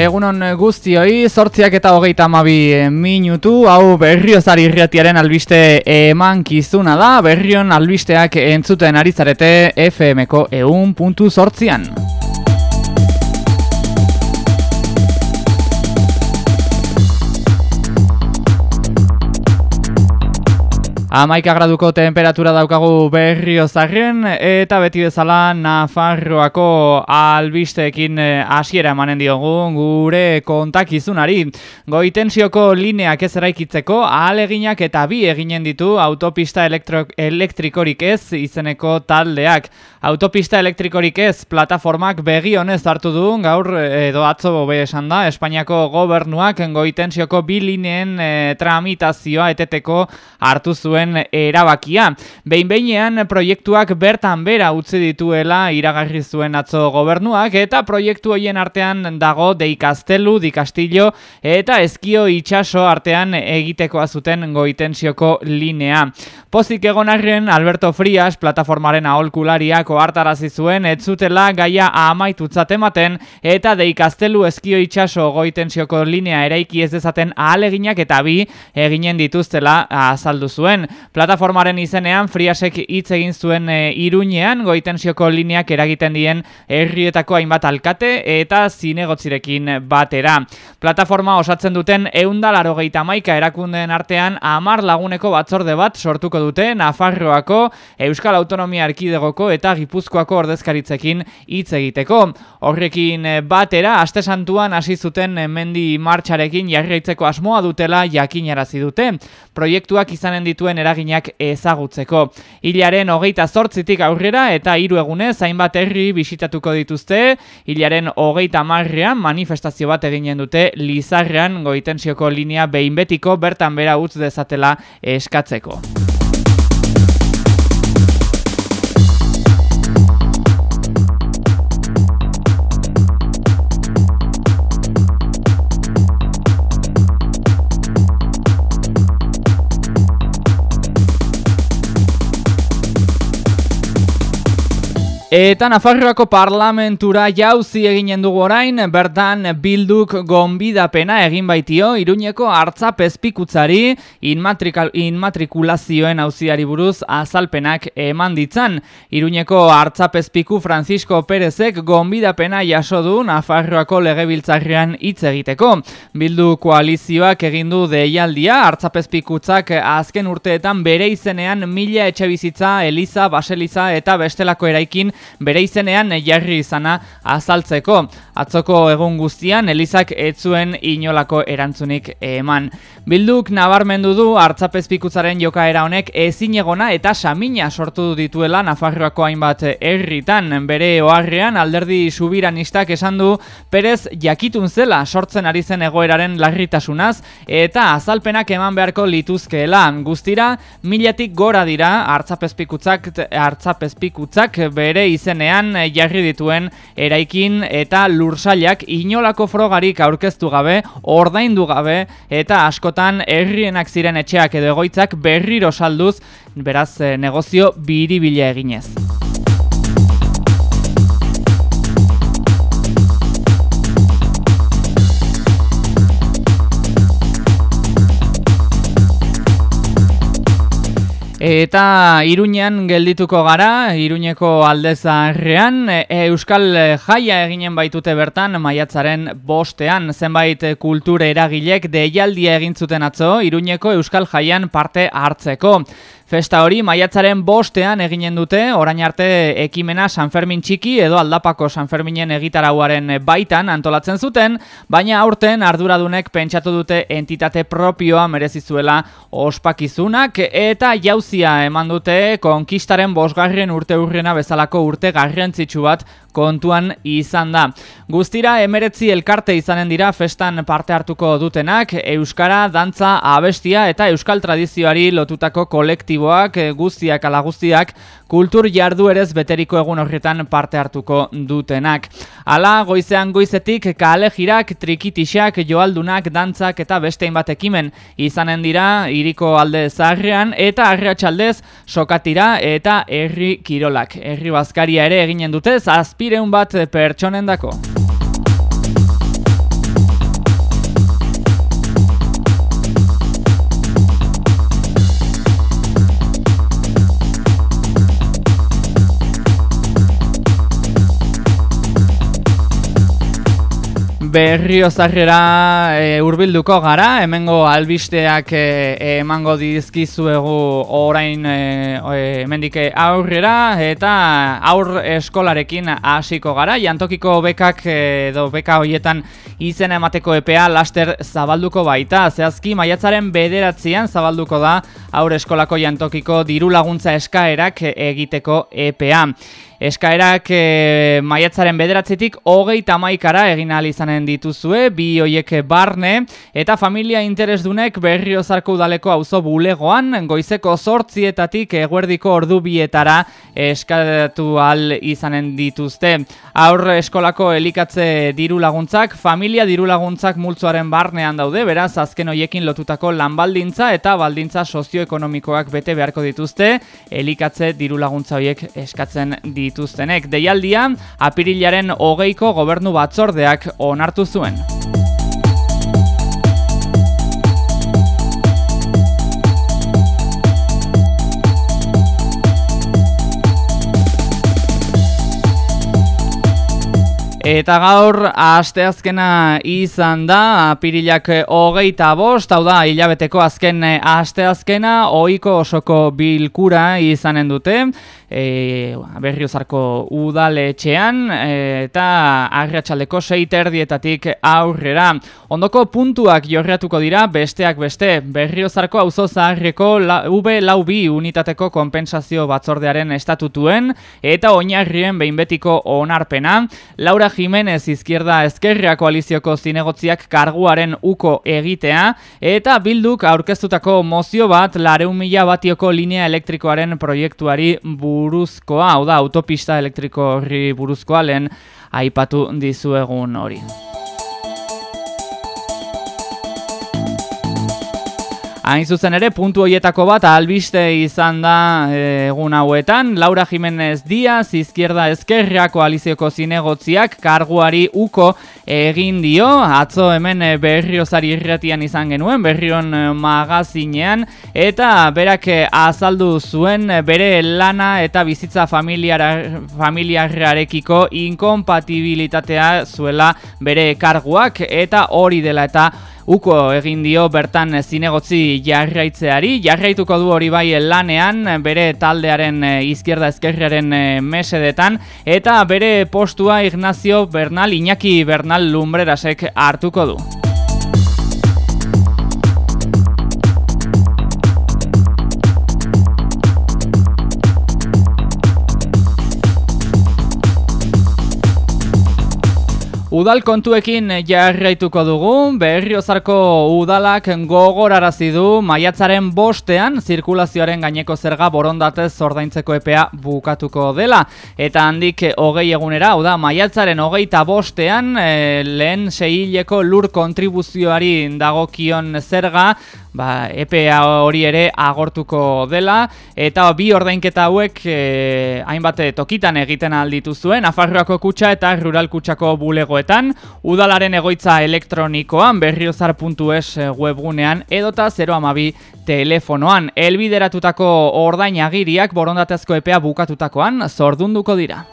Egunon guztioi, sortziak eta hogeita amabi minutu, hau berriozari irratiaren albiste eman kizuna da, berrion albisteak entzuten ari zarete FMko eun puntu sortzian. Amaika graduko temperatura daukagu berrio zarren, eta beti bezala Nafarroako albisteekin eh, hasiera emanen diogu gure kontakizunari. Goitensioko lineak ez eraikitzeko ahaleginak eta bi eginen ditu autopista elektrikorik ez izeneko taldeak. Autopista elektrikorik ez plataformak begi honez hartu du gaur edo atzo bobe esan da Espainiako gobernuak goitensioko bi lineen e, tramitazioa eteteko hartu zuen erabakia. Behin behinean proiektuak bertan bera utzi dituela iragarri zuen atzo gobernuak eta proiektu hoien artean dago deikastelu, dikastillo eta ezkio itxaso artean egitekoa zuten goitensioko linea. Pozik egonarren Alberto Frias plataformaren aholkulariak ohartarazi zuen ez zutela gaia amaitutzat ematen eta deikastelu ezkio itxaso goitensioko linea eraiki ez dezaten ahaleginak eta bi eginen dituztela azaldu zuen. Plataformaren izenean Friasek hitz egin zuen e, Iruñean goitensioko lineak eragiten dien herrietako hainbat alkate eta zinegotzirekin batera. Plataforma osatzen duten eundalaro geita maika erakundeen artean amar laguneko batzorde bat sortuko dute Nafarroako, Euskal Autonomia Arkidegoko eta Gipuzkoako ordezkaritzekin hitz egiteko. Horrekin batera, aste santuan hasi zuten mendi martxarekin jarraitzeko asmoa dutela jakinarazi dute. Proiektuak izanen dituen eraginak ezagutzeko. Hilaren hogeita zortzitik aurrera eta hiru egunez hainbat herri bisitatuko dituzte, hilaren hogeita marrean manifestazio bat eginen dute Lizarrean goitensioko linea behin betiko bertan bera utz dezatela eskatzeko. Eta Nafarroako parlamentura jauzi eginen dugu orain, bertan bilduk gonbidapena egin baitio, iruñeko hartza pezpikutzari inmatrikulazioen hauziari buruz azalpenak eman ditzan. Iruñeko hartza pezpiku Francisco Perezek gonbidapena jaso du Nafarroako legebiltzarrean hitz egiteko. Bildu koalizioak egindu deialdia, hartza pezpikutzak azken urteetan bere izenean mila etxe bizitza, Eliza, Baseliza eta bestelako eraikin bere izenean jarri izana azaltzeko. Atzoko egun guztian Elizak etzuen inolako erantzunik eman. Bilduk nabarmendu du hartzapezpikutzaren jokaera honek ezin egona eta samina sortu dituela Nafarroako hainbat herritan. Bere oharrean alderdi subiranistak esan du Perez jakitun zela sortzen ari zen egoeraren larritasunaz eta azalpenak eman beharko lituzkeela. Guztira, milatik gora dira hartzapezpikutzak, hartzapezpikutzak bere izenean jarri dituen eraikin eta lursailak inolako frogarik aurkeztu gabe, ordaindu gabe eta askotan herrienak ziren etxeak edo egoitzak berriro salduz, beraz eh, negozio biribila eginez. Eta Iruñean geldituko gara, Iruñeko aldezarrean, e, Euskal Jaia eginen baitute bertan, maiatzaren bostean, zenbait kultura eragilek deialdia egin zuten atzo, Iruñeko Euskal Jaian parte hartzeko. Festa hori maiatzaren bostean eginen dute, orain arte ekimena San Fermin txiki edo aldapako San Ferminen egitarauaren baitan antolatzen zuten, baina aurten arduradunek pentsatu dute entitate propioa merezizuela ospakizunak eta jauzia eman dute konkistaren bosgarren urte urrena bezalako urte garrantzitsu bat kontuan izan da. Guztira emeretzi elkarte izanen dira festan parte hartuko dutenak, Euskara, Dantza, Abestia eta Euskal Tradizioari lotutako kolektiboak eh, guztiak ala guztiak kultur jardu erez beteriko egun horretan parte hartuko dutenak. Hala, goizean goizetik kale jirak, trikitixak, joaldunak, dantzak eta bestein bat ekimen izanen dira iriko alde zaharrean eta arreatxaldez sokatira eta herri kirolak. Herri bazkaria ere eginen dute, zazpireun bat pertsonen berriozarrera e, urbilduko gara, hemengo albisteak e, emango dizkizuegu orain e, e, aurrera eta aur eskolarekin hasiko gara. Jantokiko bekak edo beka hoietan izen emateko EPA laster zabalduko baita. Zehazki maiatzaren bederatzean zabalduko da aur eskolako jantokiko diru laguntza eskaerak egiteko EPA. Eskaerak e, maiatzaren bederatzetik hogei tamaikara egin izanen dituzue, bi hoiek barne, eta familia interesdunek berriozarko udaleko auzo bulegoan, goizeko sortzietatik eguerdiko ordu bietara eskatu al izanen dituzte. Aur eskolako elikatze diru laguntzak, familia diru laguntzak multzuaren barnean daude, beraz azken hoiekin lotutako lanbaldintza eta baldintza sozioekonomikoak bete beharko dituzte, elikatze diru laguntza hoiek eskatzen dituzte dituztenek. Deialdia, apirilaren hogeiko gobernu batzordeak onartu zuen. Eta gaur asteazkena izan da, apirilak hogeita bost, hau da, hilabeteko azken asteazkena, ohiko osoko bilkura izanen dute e, berriozarko udaletxean eta agriatxaldeko seiterdietatik aurrera. Ondoko puntuak jorreatuko dira besteak beste berriozarko auzo zaharreko V lau bi unitateko kompensazio batzordearen estatutuen eta oinarrien behinbetiko onarpena. Laura Jimenez izkierda ezkerria koalizioko zinegotziak karguaren uko egitea eta bilduk aurkeztutako mozio bat lareun mila batioko linea elektrikoaren proiektuari bu buruzkoa, hau da, autopista elektriko horri buruzkoa lehen aipatu dizuegun hori. Hain zuzen ere, puntu hoietako bat albiste izan da eh, egun hauetan. Laura Jimenez Diaz, izkierda ezkerria koalizioko zinegotziak, karguari uko egin dio. Atzo hemen eh, berriozari irretian izan genuen, berrion eh, magazinean. Eta berak azaldu zuen bere lana eta bizitza familiarrarekiko inkompatibilitatea zuela bere karguak. Eta hori dela eta uko egin dio bertan zinegotzi jarraitzeari, jarraituko du hori bai lanean bere taldearen eh, izkierda ezkerriaren eh, mesedetan, eta bere postua Ignacio Bernal, Iñaki Bernal Lumbrerasek hartuko du. Udal kontuekin jarraituko dugu, berriozarko udalak gogorarazi du maiatzaren bostean zirkulazioaren gaineko zerga borondatez ordaintzeko epea bukatuko dela. Eta handik hogei egunera, hau da, maiatzaren hogeita bostean e, lehen sehileko lur kontribuzioari dagokion zerga ba, EPA hori ere agortuko dela. Eta bi ordainketa hauek e, hainbat tokitan egiten alditu zuen Afarroako kutsa eta Rural kutsako bulegoetan. Udalaren egoitza elektronikoan berriozar.es webgunean edota 012 telefonoan. Elbideratutako ordainagiriak borondatezko EPA bukatutakoan zordunduko dira.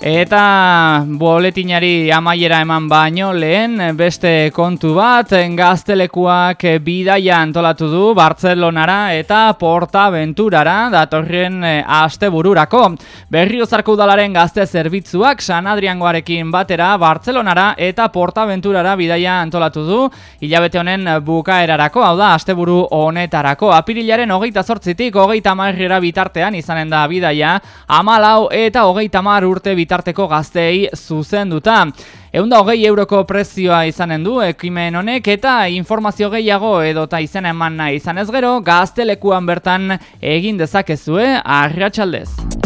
Eta boletinari amaiera eman baino lehen beste kontu bat gaztelekuak bidaia antolatu du Bartzelonara eta Porta Venturara datorren eh, aste bururako. Berriozarko udalaren gazte zerbitzuak San Adriangoarekin batera Bartzelonara eta Porta Venturara bidaia antolatu du hilabete honen bukaerarako, hau da asteburu honetarako. Apirilaren hogeita zortzitik hogeita marrera bitartean izanen da bidaia, amalau eta hogeita mar urte bitartean bitarteko gazteei zuzenduta. Eunda hogei euroko prezioa izanen du ekimen honek eta informazio gehiago edota izena eman nahi izan ez gero gaztelekuan bertan egin dezakezue arratxaldez.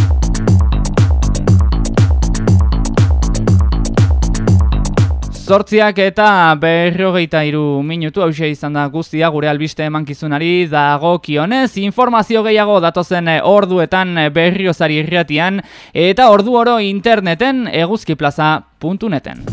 Zortziak eta berrogeita iru minutu hause izan da guztia gure albiste emankizunari dago kionez. Informazio gehiago datozen orduetan berriozari irratian eta ordu oro interneten eguzkiplaza.neten.